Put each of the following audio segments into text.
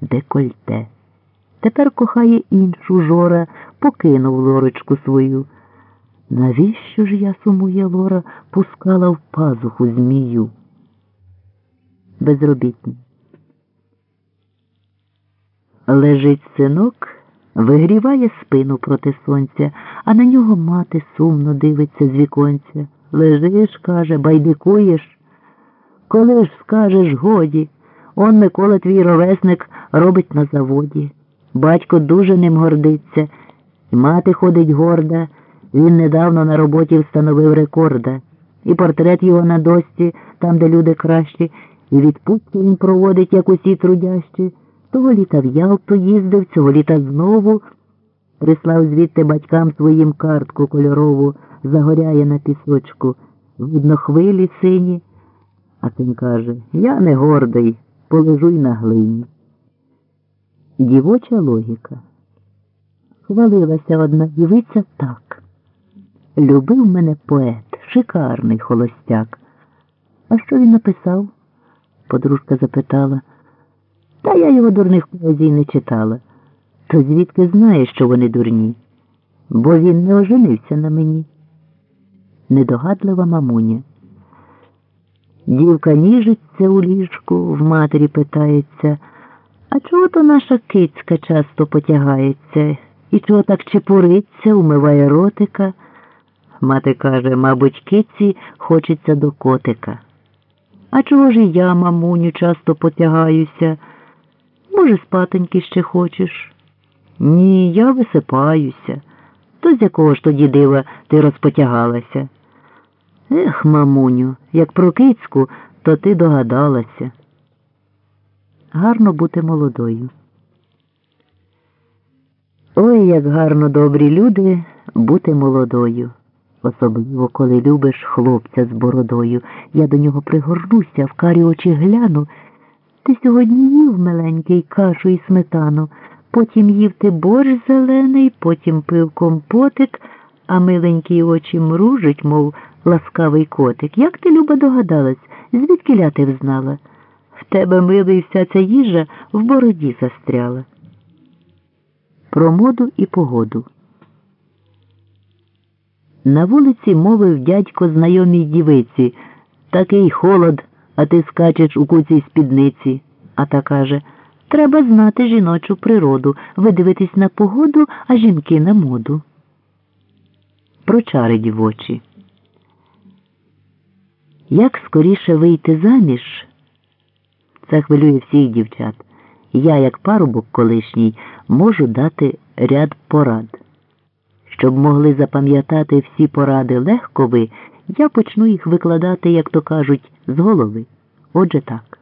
декольте. Тепер кохає іншу жора, покинув лорочку свою. Навіщо ж я, сумує Лора, пускала в пазуху змію? Безробітні. Лежить синок, вигріває спину проти сонця, а на нього мати сумно дивиться з віконця. Лежиш, каже, байдикуєш. Коли ж скажеш годі, он Микола твій ровесник робить на заводі. Батько дуже ним гордиться, і мати ходить горда. Він недавно на роботі встановив рекорда. І портрет його на досці, там, де люди кращі, і відпустки він проводить, як усі трудящі. Того літа в Ялту їздив, цього літа знову прислав звідти батькам своїм картку кольорову, загоряє на пісочку. Видно, хвилі сині. А син каже, я не гордий, полежу й на глині. Дівоча логіка. Хвалилася одна дівиця так. Любив мене поет, шикарний холостяк. А що він написав? подружка запитала. Та я його дурних поезій не читала. То звідки знає, що вони дурні? Бо він не оженився на мені. Недогадлива мамуня. Дівка ніжиться у ліжку, в матері питається, а чого то наша кицька часто потягається, і чого так чепуриться, умиває ротика? Мати каже, мабуть, киці хочеться до котика. А чого ж і я, мамуню, часто потягаюся? Може, спатоньки ще хочеш? Ні, я висипаюся. То з якого ж тоді дива ти розпотягалася? Ех, мамуню, як про кицьку, то ти догадалася. Гарно бути молодою. Ой, як гарно добрі люди бути молодою. Особливо, коли любиш хлопця з бородою. Я до нього пригорнуся, в карі очі гляну. Ти сьогодні їв миленький кашу і сметану, потім їв ти борщ зелений, потім пив компотик, а миленькі очі мружить, мов ласкавий котик. Як ти, Люба, догадалась, звідки ляти взнала? В тебе, милий, вся ця їжа в бороді застряла. Про моду і погоду. На вулиці мовив дядько знайомій дівиці. Такий холод, а ти скачеш у куцій спідниці. А та каже Треба знати жіночу природу, видивитись на погоду, а жінки на моду. Про чари дівочі. Як скоріше вийти заміж? Це хвилює всіх дівчат. Я, як парубок колишній, можу дати ряд порад. Щоб могли запам'ятати всі поради легко ви, я почну їх викладати, як то кажуть, з голови. Отже так.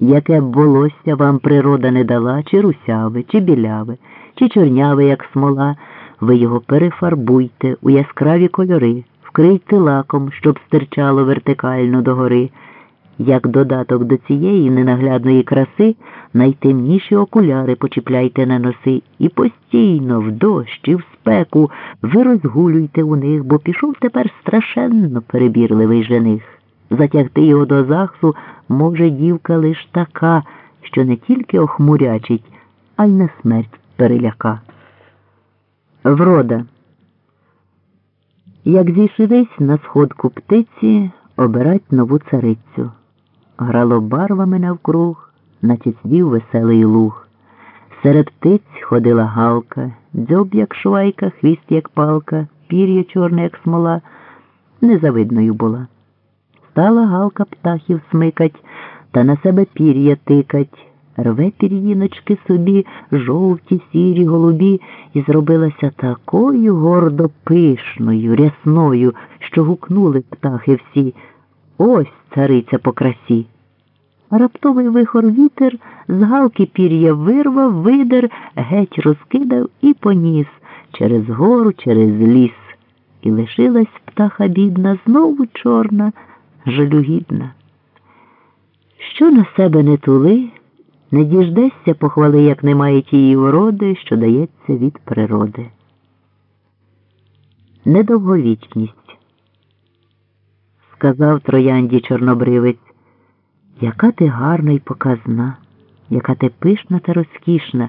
Яке б волосся вам природа не дала, чи русяве, чи біляве, чи чорняве, як смола, ви його перефарбуйте у яскраві кольори, вкрийте лаком, щоб стирчало вертикально догори. Як додаток до цієї ненаглядної краси, найтемніші окуляри почіпляйте на носи і постійно в дощ і в спеку ви розгулюйте у них, бо пішов тепер страшенно перебірливий жених. Затягти його до захсу може дівка лиш така, що не тільки охмурячить, а й на смерть переляка. Врода. Як зійшлись на сходку птиці, обирать нову царицю. Грало барвами навкруг, наче цвів веселий луг. Серед птиць ходила галка, дзьоб, як швайка, хвіст, як палка, пір'я чорне, як смола, незавидною була. Стала галка птахів смикать та на себе пір'я тикать, рве пір'їночки собі, жовті, сірі, голубі, і зробилася такою гордо пишною, рясною, що гукнули птахи всі. Ось цариця по красі. Раптовий вихор вітер з галки пір'я вирвав, видер, геть розкидав і поніс через гору, через ліс. І лишилась птаха бідна, знову чорна, жалюгідна. Що на себе не тули, не діждешся похвали, як немає тієї вроди, що дається від природи. Недовговічність сказав троянді чорнобривець, яка ти гарна й показна. яка ти пишна та розкішна,